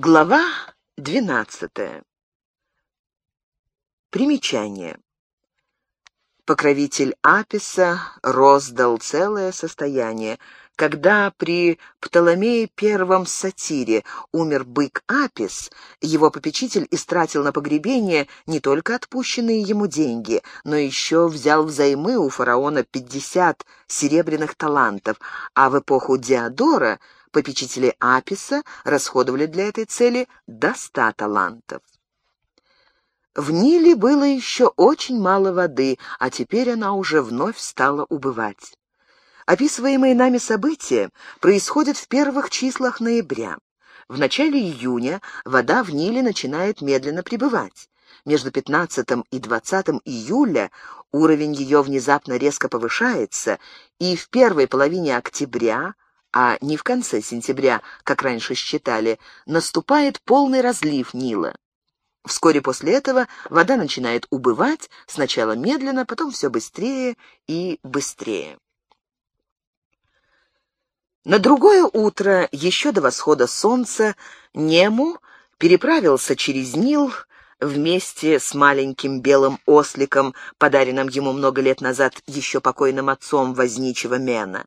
Глава двенадцатая. Примечание. Покровитель Аписа роздал целое состояние. Когда при Птоломее первом сатире умер бык Апис, его попечитель истратил на погребение не только отпущенные ему деньги, но еще взял взаймы у фараона пятьдесят серебряных талантов, а в эпоху Диодора — попечители Аписа расходовали для этой цели до ста талантов. В Ниле было еще очень мало воды, а теперь она уже вновь стала убывать. Описываемые нами события происходят в первых числах ноября. В начале июня вода в Ниле начинает медленно прибывать. Между 15 и 20 июля уровень ее внезапно резко повышается, и в первой половине октября а не в конце сентября, как раньше считали, наступает полный разлив Нила. Вскоре после этого вода начинает убывать, сначала медленно, потом все быстрее и быстрее. На другое утро, еще до восхода солнца, Нему переправился через Нил вместе с маленьким белым осликом, подаренным ему много лет назад еще покойным отцом возничего Мена.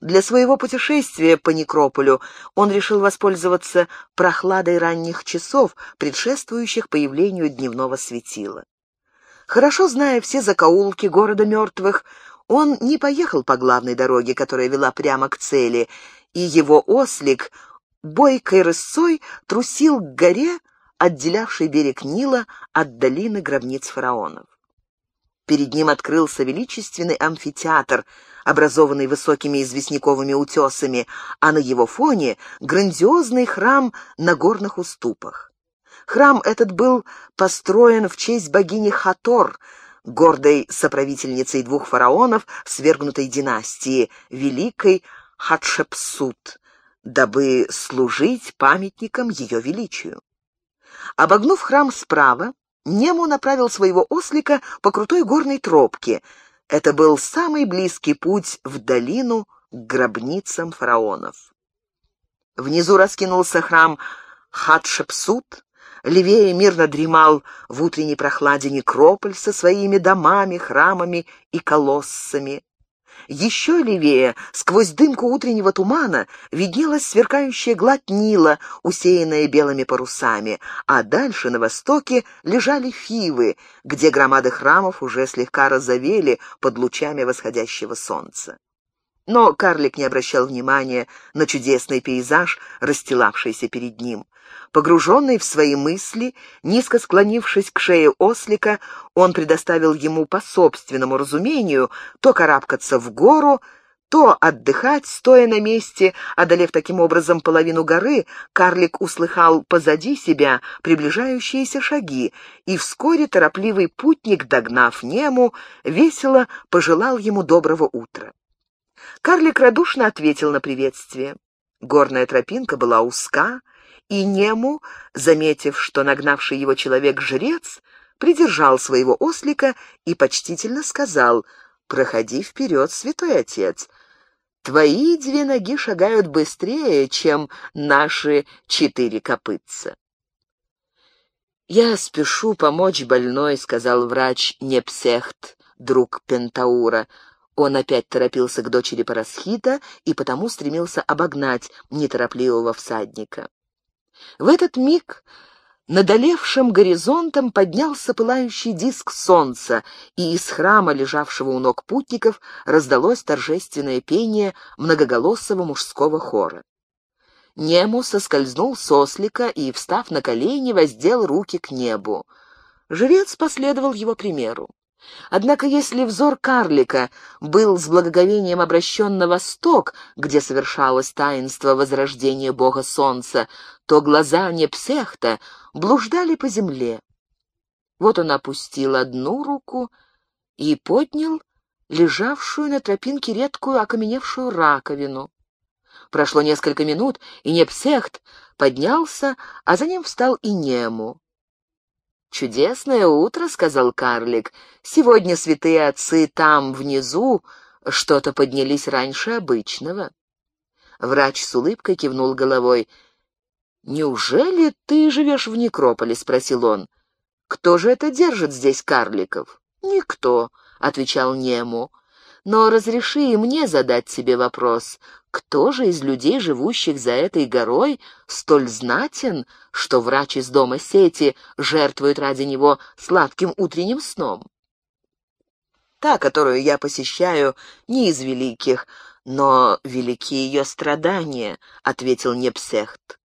Для своего путешествия по некрополю он решил воспользоваться прохладой ранних часов, предшествующих появлению дневного светила. Хорошо зная все закоулки города мертвых, он не поехал по главной дороге, которая вела прямо к цели, и его ослик бойкой рысцой трусил к горе, отделявшей берег Нила от долины гробниц фараонов. Перед ним открылся величественный амфитеатр, образованный высокими известняковыми утесами, а на его фоне грандиозный храм на горных уступах. Храм этот был построен в честь богини Хатор, гордой соправительницей двух фараонов свергнутой династии, великой Хатшепсут, дабы служить памятником ее величию. Обогнув храм справа, Нему направил своего ослика по крутой горной тропке. Это был самый близкий путь в долину к гробницам фараонов. Внизу раскинулся храм Хатшепсут, левее мирно дремал в утренней прохладе некрополь со своими домами, храмами и колоссами. Еще левее, сквозь дымку утреннего тумана, виднелась сверкающая гладь Нила, усеянная белыми парусами, а дальше, на востоке, лежали Фивы, где громады храмов уже слегка разовели под лучами восходящего солнца. Но карлик не обращал внимания на чудесный пейзаж, расстилавшийся перед ним. Погруженный в свои мысли, низко склонившись к шее ослика, он предоставил ему по собственному разумению то карабкаться в гору, то отдыхать, стоя на месте, одолев таким образом половину горы, карлик услыхал позади себя приближающиеся шаги, и вскоре торопливый путник, догнав Нему, весело пожелал ему доброго утра. Карлик радушно ответил на приветствие. Горная тропинка была узка, и Нему, заметив, что нагнавший его человек-жрец, придержал своего ослика и почтительно сказал «Проходи вперед, святой отец». Твои две ноги шагают быстрее, чем наши четыре копытца. «Я спешу помочь больной», — сказал врач Непсехт, друг Пентаура. Он опять торопился к дочери Парасхита и потому стремился обогнать неторопливого всадника. В этот миг над олевшим горизонтом поднялся пылающий диск солнца, и из храма, лежавшего у ног путников, раздалось торжественное пение многоголосого мужского хора. Нему соскользнул с ослика и, встав на колени, воздел руки к небу. Жрец последовал его примеру. Однако если взор карлика был с благоговением обращен на восток, где совершалось таинство возрождения бога солнца, то глаза Непсехта блуждали по земле. Вот он опустил одну руку и поднял лежавшую на тропинке редкую окаменевшую раковину. Прошло несколько минут, и Непсехт поднялся, а за ним встал и Нему. «Чудесное утро», — сказал карлик. «Сегодня святые отцы там, внизу, что-то поднялись раньше обычного». Врач с улыбкой кивнул головой. «Неужели ты живешь в Некрополе?» — спросил он. «Кто же это держит здесь карликов?» «Никто», — отвечал Нему. «Но разреши и мне задать тебе вопрос. Кто же из людей, живущих за этой горой, столь знатен, что врач из дома сети жертвует ради него сладким утренним сном?» «Та, которую я посещаю, не из великих, но велики ее страдания», — ответил Непсехт.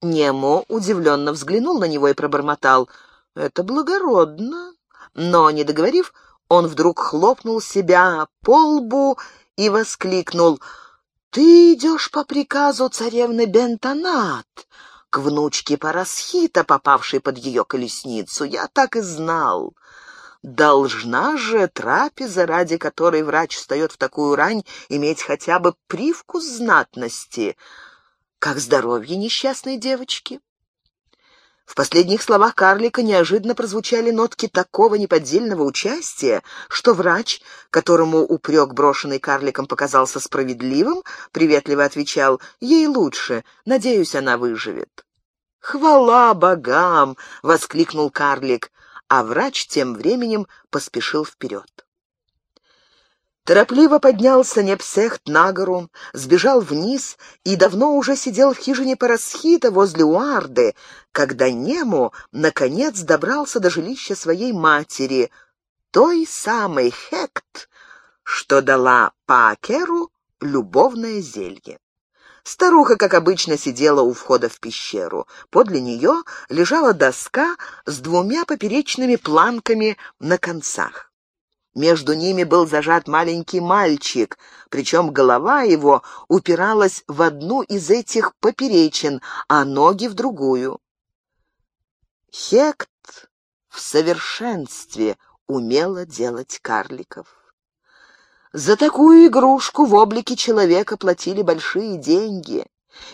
Немо удивленно взглянул на него и пробормотал. «Это благородно». Но, не договорив, он вдруг хлопнул себя по лбу и воскликнул. «Ты идешь по приказу царевны Бентонат, к внучке Парасхита, попавшей под ее колесницу. Я так и знал. Должна же трапеза, ради которой врач встает в такую рань, иметь хотя бы привкус знатности». Как здоровье несчастной девочки? В последних словах карлика неожиданно прозвучали нотки такого неподдельного участия, что врач, которому упрек, брошенный карликом, показался справедливым, приветливо отвечал «Ей лучше, надеюсь, она выживет». «Хвала богам!» — воскликнул карлик, а врач тем временем поспешил вперед. Торопливо поднялся Непсехт на гору, сбежал вниз и давно уже сидел в хижине Парасхита возле Уарды, когда Нему, наконец, добрался до жилища своей матери, той самой Хект, что дала Паакеру любовное зелье. Старуха, как обычно, сидела у входа в пещеру. Подле нее лежала доска с двумя поперечными планками на концах. Между ними был зажат маленький мальчик, причем голова его упиралась в одну из этих поперечин, а ноги в другую. Хект в совершенстве умела делать карликов. За такую игрушку в облике человека платили большие деньги.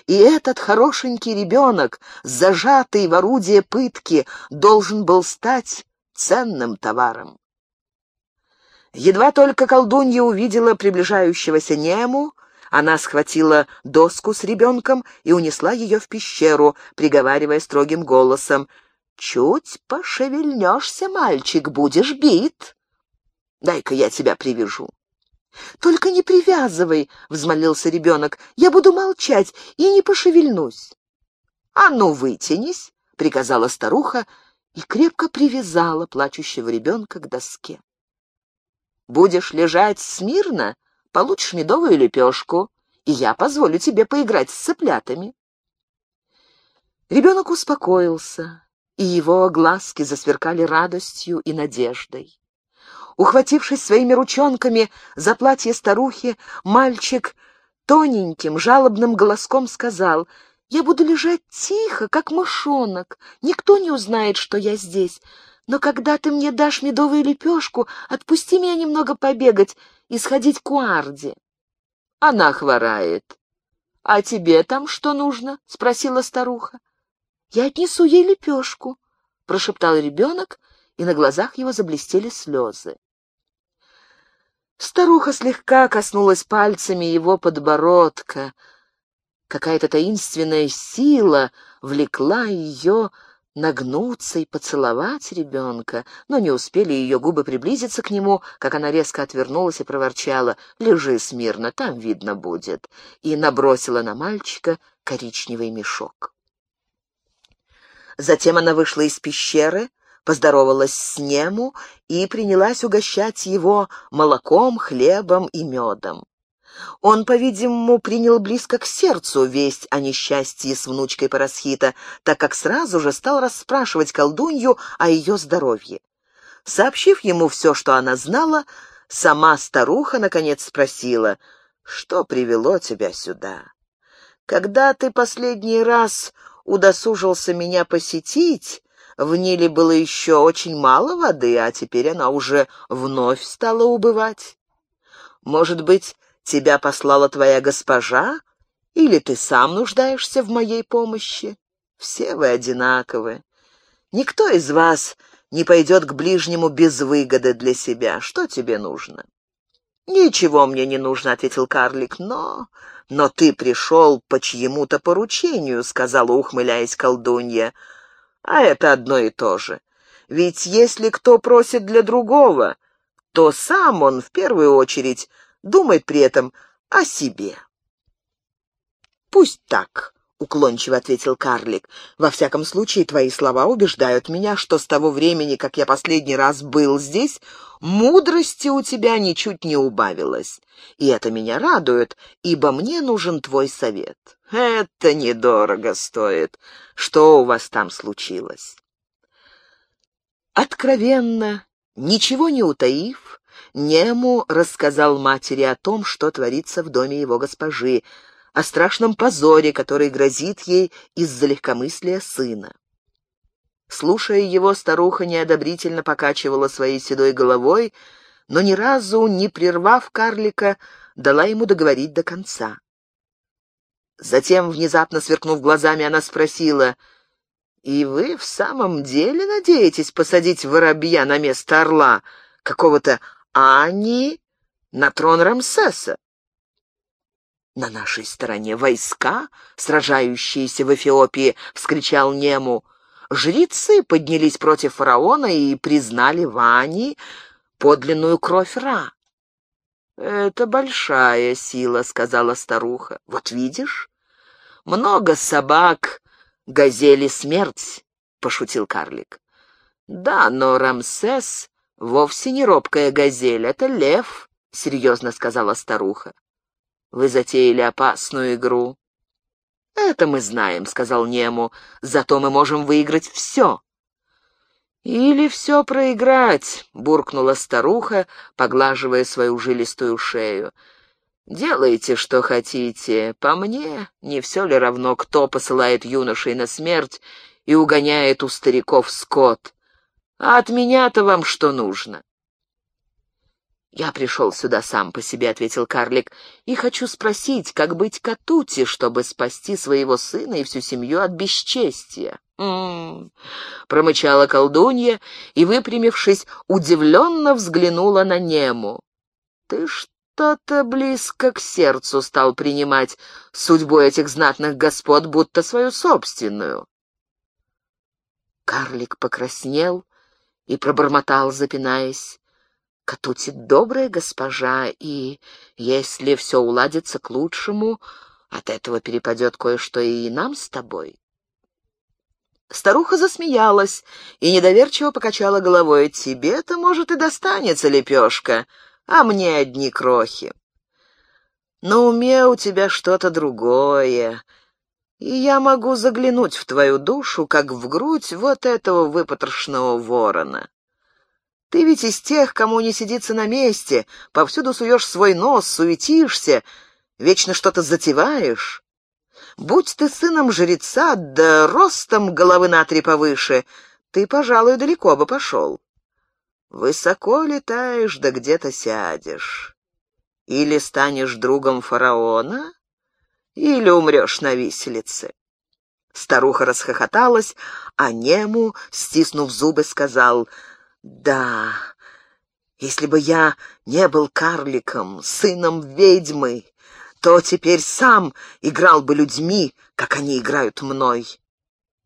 И этот хорошенький ребенок, зажатый в орудие пытки, должен был стать ценным товаром. Едва только колдунья увидела приближающегося Нему, она схватила доску с ребенком и унесла ее в пещеру, приговаривая строгим голосом. «Чуть пошевельнешься, мальчик, будешь бит. Дай-ка я тебя привяжу». «Только не привязывай», — взмолился ребенок. «Я буду молчать и не пошевельнусь». «А ну, вытянись», — приказала старуха и крепко привязала плачущего ребенка к доске. Будешь лежать смирно, получишь медовую лепешку, и я позволю тебе поиграть с цыплятами. Ребенок успокоился, и его глазки засверкали радостью и надеждой. Ухватившись своими ручонками за платье старухи, мальчик тоненьким, жалобным голоском сказал, «Я буду лежать тихо, как мышонок, никто не узнает, что я здесь, но когда ты мне дашь медовую лепешку, отпусти меня немного побегать и сходить к Уарде. Она хворает. — А тебе там что нужно? — спросила старуха. — Я отнесу ей лепешку, — прошептал ребенок, и на глазах его заблестели слезы. Старуха слегка коснулась пальцами его подбородка. Какая-то таинственная сила влекла ее нагнуться и поцеловать ребенка, но не успели ее губы приблизиться к нему, как она резко отвернулась и проворчала «Лежи смирно, там видно будет», и набросила на мальчика коричневый мешок. Затем она вышла из пещеры, поздоровалась с Нему и принялась угощать его молоком, хлебом и медом. Он, по-видимому, принял близко к сердцу весть о несчастье с внучкой Парасхита, так как сразу же стал расспрашивать колдунью о ее здоровье. Сообщив ему все, что она знала, сама старуха, наконец, спросила, «Что привело тебя сюда? Когда ты последний раз удосужился меня посетить, в Ниле было еще очень мало воды, а теперь она уже вновь стала убывать. Может быть, Тебя послала твоя госпожа, или ты сам нуждаешься в моей помощи? Все вы одинаковы. Никто из вас не пойдет к ближнему без выгоды для себя. Что тебе нужно?» «Ничего мне не нужно», — ответил карлик, — «но «Но ты пришел по чьему-то поручению», — сказала, ухмыляясь колдунья. «А это одно и то же. Ведь если кто просит для другого, то сам он в первую очередь думает при этом о себе». «Пусть так», — уклончиво ответил карлик. «Во всяком случае, твои слова убеждают меня, что с того времени, как я последний раз был здесь, мудрости у тебя ничуть не убавилось. И это меня радует, ибо мне нужен твой совет. Это недорого стоит. Что у вас там случилось?» Откровенно, ничего не утаив, Нему рассказал матери о том, что творится в доме его госпожи, о страшном позоре, который грозит ей из-за легкомыслия сына. Слушая его, старуха неодобрительно покачивала своей седой головой, но ни разу не прервав карлика, дала ему договорить до конца. Затем, внезапно сверкнув глазами, она спросила, «И вы в самом деле надеетесь посадить воробья на место орла, какого-то Ани, на трон Рамсеса?» «На нашей стороне войска, сражающиеся в Эфиопии!» — вскричал Нему. «Жрецы поднялись против фараона и признали Вани подлинную кровь Ра». «Это большая сила», — сказала старуха. «Вот видишь, много собак, газели смерть», — пошутил карлик. «Да, но Рамсес вовсе не робкая газель, это лев», — серьезно сказала старуха. Вы затеяли опасную игру». «Это мы знаем», — сказал Нему, — «зато мы можем выиграть все». «Или все проиграть», — буркнула старуха, поглаживая свою жилистую шею. «Делайте, что хотите. По мне, не все ли равно, кто посылает юношей на смерть и угоняет у стариков скот? А от меня-то вам что нужно?» «Я пришел сюда сам по себе», — ответил карлик, — «и хочу спросить, как быть Катути, чтобы спасти своего сына и всю семью от бесчестия». «М-м-м», промычала колдунья и, выпрямившись, удивленно взглянула на Нему. «Ты что-то близко к сердцу стал принимать судьбу этих знатных господ, будто свою собственную». Карлик покраснел и пробормотал, запинаясь. Катути добрая госпожа, и если все уладится к лучшему, от этого перепадет кое-что и нам с тобой. Старуха засмеялась и недоверчиво покачала головой. «Тебе-то, может, и достанется лепешка, а мне одни крохи. На уме у тебя что-то другое, и я могу заглянуть в твою душу, как в грудь вот этого выпотрошенного ворона. Ты ведь из тех, кому не сидится на месте, повсюду суешь свой нос, суетишься, вечно что-то затеваешь. Будь ты сыном жреца, да ростом головы на три повыше, ты, пожалуй, далеко бы пошел. Высоко летаешь, да где-то сядешь. Или станешь другом фараона, или умрешь на виселице. Старуха расхохоталась, а Нему, стиснув зубы, сказал — да, если бы я не был карликом, сыном ведьмы, то теперь сам играл бы людьми, как они играют мной.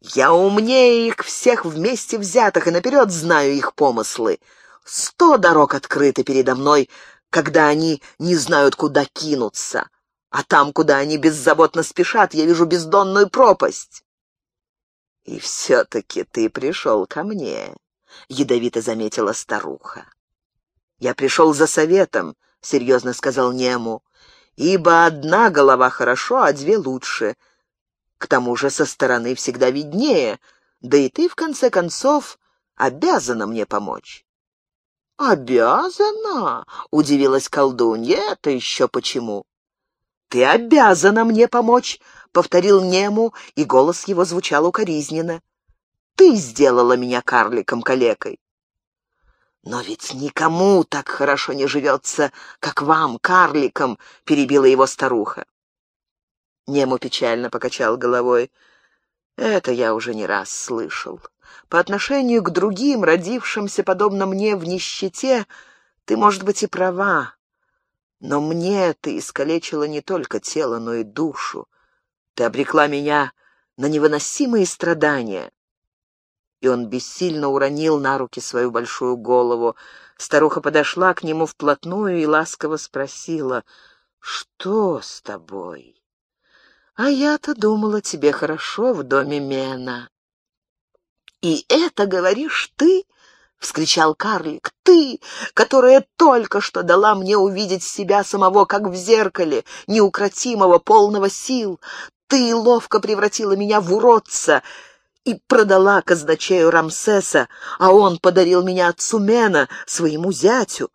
Я умнее их всех вместе взятых и наперед знаю их помыслы. Сто дорог открыты передо мной, когда они не знают, куда кинуться, а там, куда они беззаботно спешат, я вижу бездонную пропасть. И все-таки ты пришел ко мне. — ядовито заметила старуха. «Я пришел за советом», — серьезно сказал Нему, «ибо одна голова хорошо, а две лучше. К тому же со стороны всегда виднее, да и ты, в конце концов, обязана мне помочь». «Обязана?» — удивилась колдунья. «Это еще почему?» «Ты обязана мне помочь», — повторил Нему, и голос его звучал укоризненно. Ты сделала меня карликом-калекой. «Но ведь никому так хорошо не живется, как вам, карликам», — перебила его старуха. Нему печально покачал головой. «Это я уже не раз слышал. По отношению к другим, родившимся, подобно мне, в нищете, ты, может быть, и права. Но мне ты искалечила не только тело, но и душу. Ты обрекла меня на невыносимые страдания. И он бессильно уронил на руки свою большую голову. Старуха подошла к нему вплотную и ласково спросила, «Что с тобой?» «А я-то думала, тебе хорошо в доме Мена». «И это говоришь ты?» — вскричал карлик. «Ты, которая только что дала мне увидеть себя самого, как в зеркале, неукротимого, полного сил. Ты ловко превратила меня в уродца и продала казначею Рамсеса, а он подарил меня отцу Мена, своему зятю.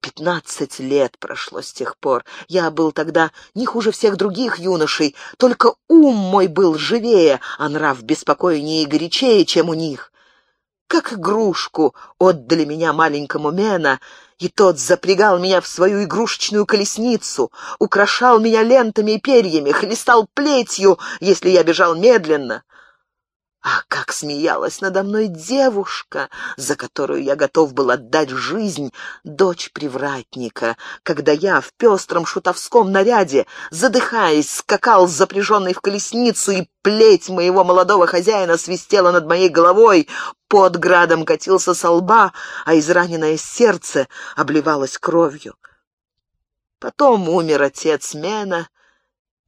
Пятнадцать лет прошло с тех пор. Я был тогда не хуже всех других юношей, только ум мой был живее, а нрав беспокойнее и горячее, чем у них. Как игрушку отдали меня маленькому Мена, и тот запрягал меня в свою игрушечную колесницу, украшал меня лентами и перьями, хлестал плетью, если я бежал медленно. А как смеялась надо мной девушка, за которую я готов был отдать жизнь, дочь привратника, когда я в пестром шутовском наряде, задыхаясь, скакал запряженный в колесницу, и плеть моего молодого хозяина свистела над моей головой, под градом катился со лба, а израненное сердце обливалось кровью. Потом умер отец Мена,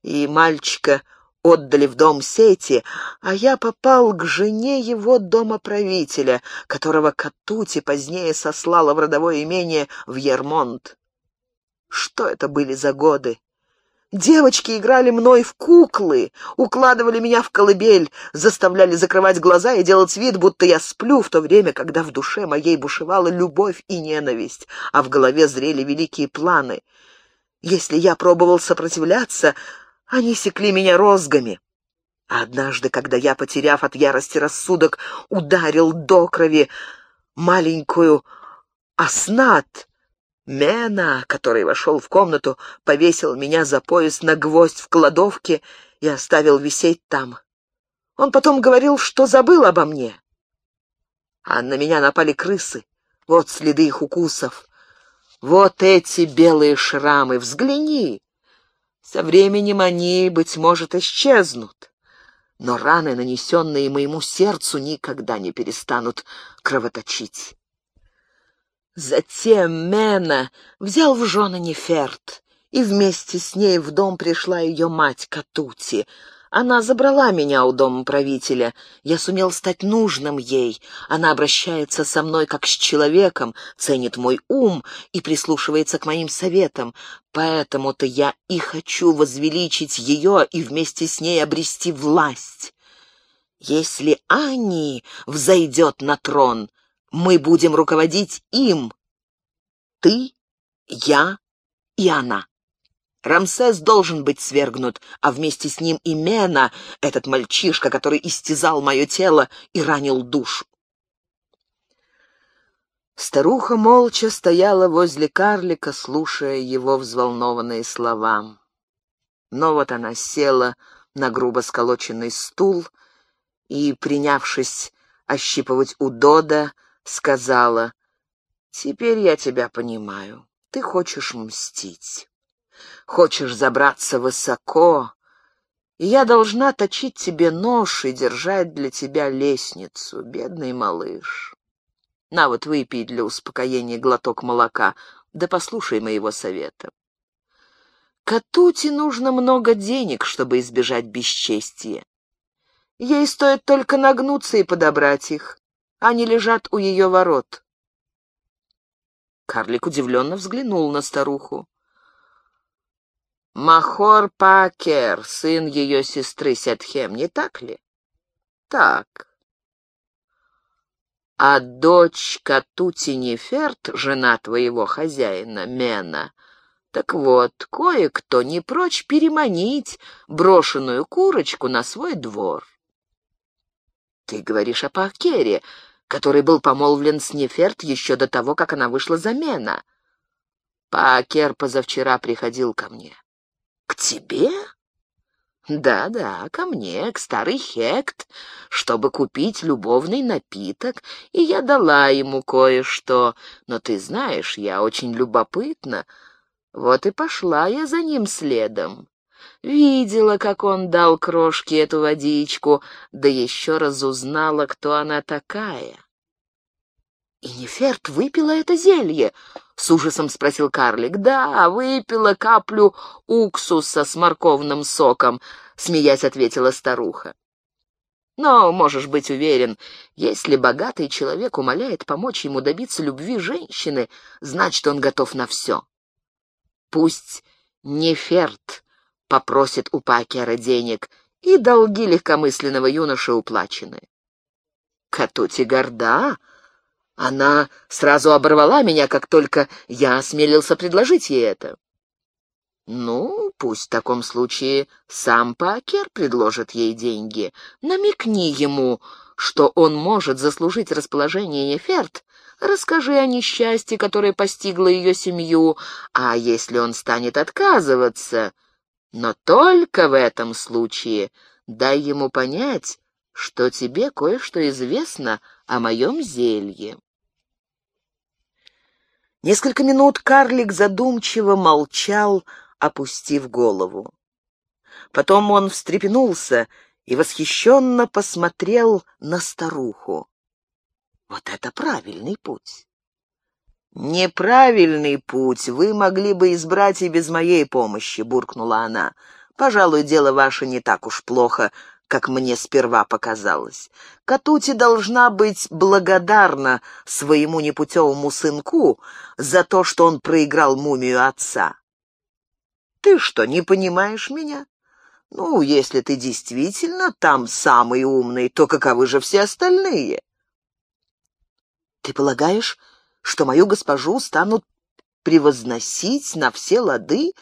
и мальчика отдали в дом сети, а я попал к жене его домоправителя, которого Катути позднее сослала в родовое имение в Ермонт. Что это были за годы? Девочки играли мной в куклы, укладывали меня в колыбель, заставляли закрывать глаза и делать вид, будто я сплю в то время, когда в душе моей бушевала любовь и ненависть, а в голове зрели великие планы. Если я пробовал сопротивляться, они секли меня розгами. однажды, когда я, потеряв от ярости рассудок, ударил до крови маленькую оснат, Мена, который вошел в комнату, повесил меня за пояс на гвоздь в кладовке и оставил висеть там. Он потом говорил, что забыл обо мне. А на меня напали крысы. Вот следы их укусов. Вот эти белые шрамы. Взгляни. Со временем они, быть может, исчезнут, но раны, нанесенные моему сердцу, никогда не перестанут кровоточить. Затем Мена взял в жены Неферт, и вместе с ней в дом пришла ее мать Катути — она забрала меня у дома правителя. Я сумел стать нужным ей. Она обращается со мной как с человеком, ценит мой ум и прислушивается к моим советам. Поэтому-то я и хочу возвеличить ее и вместе с ней обрести власть. Если Ани взойдет на трон, мы будем руководить им. Ты, я и она. Рамсес должен быть свергнут, а вместе с ним и Мена, этот мальчишка, который истязал мое тело и ранил душу. Старуха молча стояла возле карлика, слушая его взволнованные слова. Но вот она села на грубо сколоченный стул и, принявшись ощипывать у Дода, сказала, «Теперь я тебя понимаю. Ты хочешь мстить». Хочешь забраться высоко, и я должна точить тебе нож и держать для тебя лестницу, бедный малыш. На вот выпей для успокоения глоток молока, да послушай моего совета. Катути нужно много денег, чтобы избежать бесчестия. Ей стоит только нагнуться и подобрать их. Они лежат у ее ворот. Карлик удивленно взглянул на старуху. Махор Пакер, сын ее сестры Сетхем, не так ли? Так. А дочь Катути Неферт, жена твоего хозяина Мена, так вот, кое-кто не прочь переманить брошенную курочку на свой двор. Ты говоришь о Пакере, который был помолвлен с Неферт еще до того, как она вышла за Мена. Пакер позавчера приходил ко мне. «К тебе?» «Да-да, ко мне, к старый Хект, чтобы купить любовный напиток, и я дала ему кое-что. Но ты знаешь, я очень любопытна. Вот и пошла я за ним следом. Видела, как он дал крошке эту водичку, да еще разузнала, кто она такая. «И Неферт выпила это зелье?» — с ужасом спросил карлик. «Да, выпила каплю уксуса с морковным соком», — смеясь ответила старуха. «Но можешь быть уверен, если богатый человек умоляет помочь ему добиться любви женщины, значит, он готов на все. Пусть Неферт попросит у Пакера денег, и долги легкомысленного юноши уплачены». «Катути горда», она сразу оборвала меня, как только я осмелился предложить ей это. Ну, пусть в таком случае сам Пакер предложит ей деньги. Намекни ему, что он может заслужить расположение Неферт, расскажи о несчастье, которое постигло ее семью, а если он станет отказываться, но только в этом случае дай ему понять, что тебе кое-что известно о моем зелье. Несколько минут карлик задумчиво молчал, опустив голову. Потом он встрепенулся и восхищенно посмотрел на старуху. Вот это правильный путь. «Неправильный путь вы могли бы избрать и без моей помощи», — буркнула она. «Пожалуй, дело ваше не так уж плохо, как мне сперва показалось. Катути должна быть благодарна своему непутевому сынку за то, что он проиграл мумию отца. Ты что, не понимаешь меня? Ну, если ты действительно там самый умный, то каковы же все остальные? Ты полагаешь, что мою госпожу станут превозносить на все лады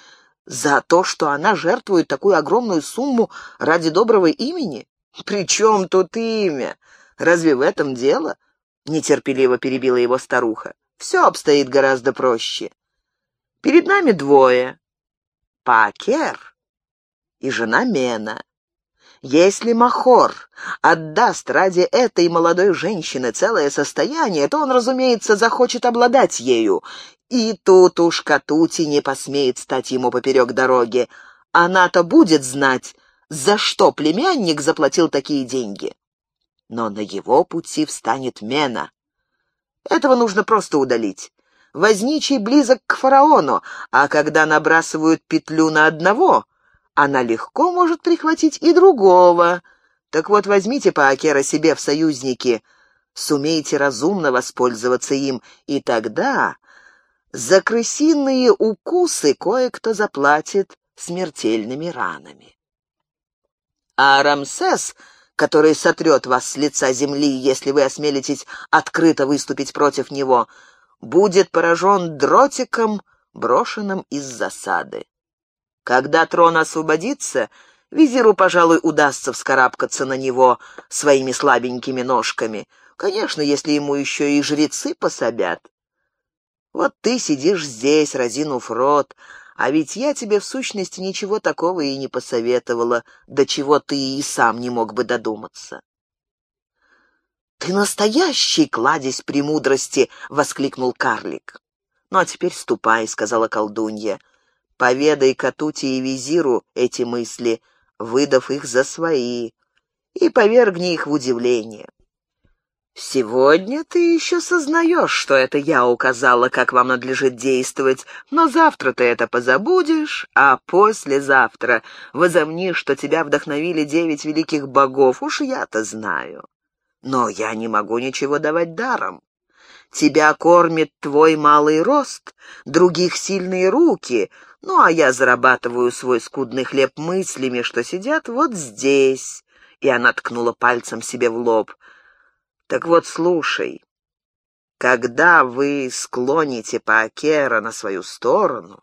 за то, что она жертвует такую огромную сумму ради доброго имени? При чем тут имя? Разве в этом дело? Нетерпеливо перебила его старуха. Все обстоит гораздо проще. Перед нами двое. Пакер и жена Мена. Если Махор отдаст ради этой молодой женщины целое состояние, то он, разумеется, захочет обладать ею, и тут уж Катути не посмеет стать ему поперек дороги. Она-то будет знать, за что племянник заплатил такие деньги. Но на его пути встанет Мена. Этого нужно просто удалить. Возничий близок к фараону, а когда набрасывают петлю на одного, она легко может прихватить и другого. Так вот, возьмите Паакера себе в союзники, сумейте разумно воспользоваться им, и тогда за крысиные укусы кое-кто заплатит смертельными ранами. А Рамсес, который сотрет вас с лица земли, если вы осмелитесь открыто выступить против него, будет поражен дротиком, брошенным из засады. Когда трон освободится, визиру, пожалуй, удастся вскарабкаться на него своими слабенькими ножками. Конечно, если ему еще и жрецы пособят. Вот ты сидишь здесь, разинув рот, а ведь я тебе в сущности ничего такого и не посоветовала, до чего ты и сам не мог бы додуматься. «Ты настоящий кладезь премудрости!» — воскликнул карлик. «Ну, а теперь ступай», — сказала колдунья. «Поведай Катути и Визиру эти мысли, выдав их за свои, и повергни их в удивление. «Сегодня ты еще сознаешь, что это я указала, как вам надлежит действовать, но завтра ты это позабудешь, а послезавтра возомнишь, что тебя вдохновили девять великих богов, уж я-то знаю. Но я не могу ничего давать даром. Тебя кормит твой малый рост, других сильные руки, ну а я зарабатываю свой скудный хлеб мыслями, что сидят вот здесь». И она ткнула пальцем себе в лоб — так вот, слушай, когда вы склоните Паакера на свою сторону,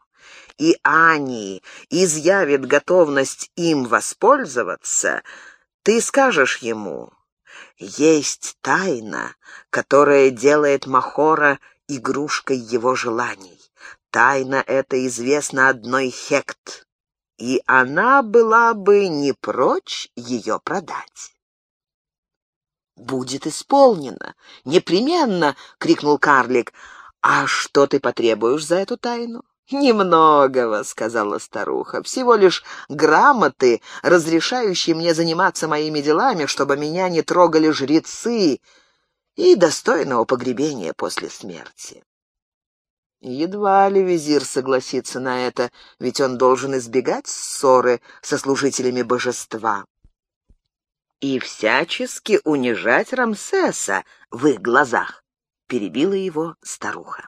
и Ани изъявит готовность им воспользоваться, ты скажешь ему, есть тайна, которая делает Махора игрушкой его желаний. Тайна эта известна одной Хект, и она была бы не прочь ее продать будет исполнено. Непременно!» — крикнул карлик. «А что ты потребуешь за эту тайну?» «Немногого», — сказала старуха, — «всего лишь грамоты, разрешающие мне заниматься моими делами, чтобы меня не трогали жрецы, и достойного погребения после смерти». Едва ли визир согласится на это, ведь он должен избегать ссоры со служителями божества. И всячески унижать Рамсеса в их глазах, перебила его старуха.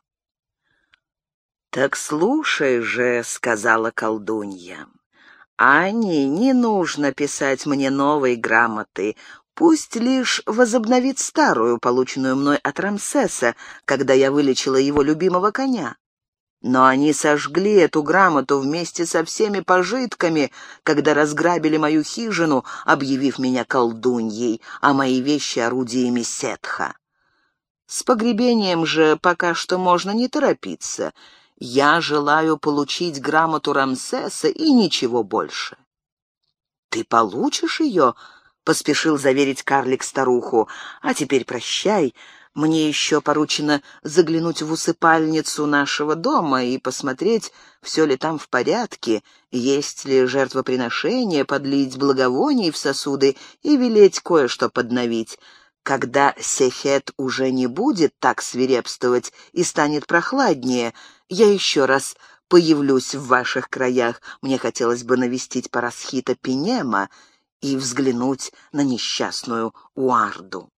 «Так слушай же», — сказала колдунья, — «Ане не нужно писать мне новой грамоты, пусть лишь возобновит старую, полученную мной от Рамсеса, когда я вылечила его любимого коня. Но они сожгли эту грамоту вместе со всеми пожитками, когда разграбили мою хижину, объявив меня колдуньей, а мои вещи орудиями сетха. С погребением же пока что можно не торопиться — я желаю получить грамоту Рамсеса и ничего больше». «Ты получишь ее?» — поспешил заверить карлик старуху. «А теперь прощай. Мне еще поручено заглянуть в усыпальницу нашего дома и посмотреть, все ли там в порядке, есть ли жертвоприношение, подлить благовоний в сосуды и велеть кое-что подновить. Когда Сехет уже не будет так свирепствовать и станет прохладнее, я еще раз появлюсь в ваших краях. Мне хотелось бы навестить Парасхита Пинема и взглянуть на несчастную Уарду.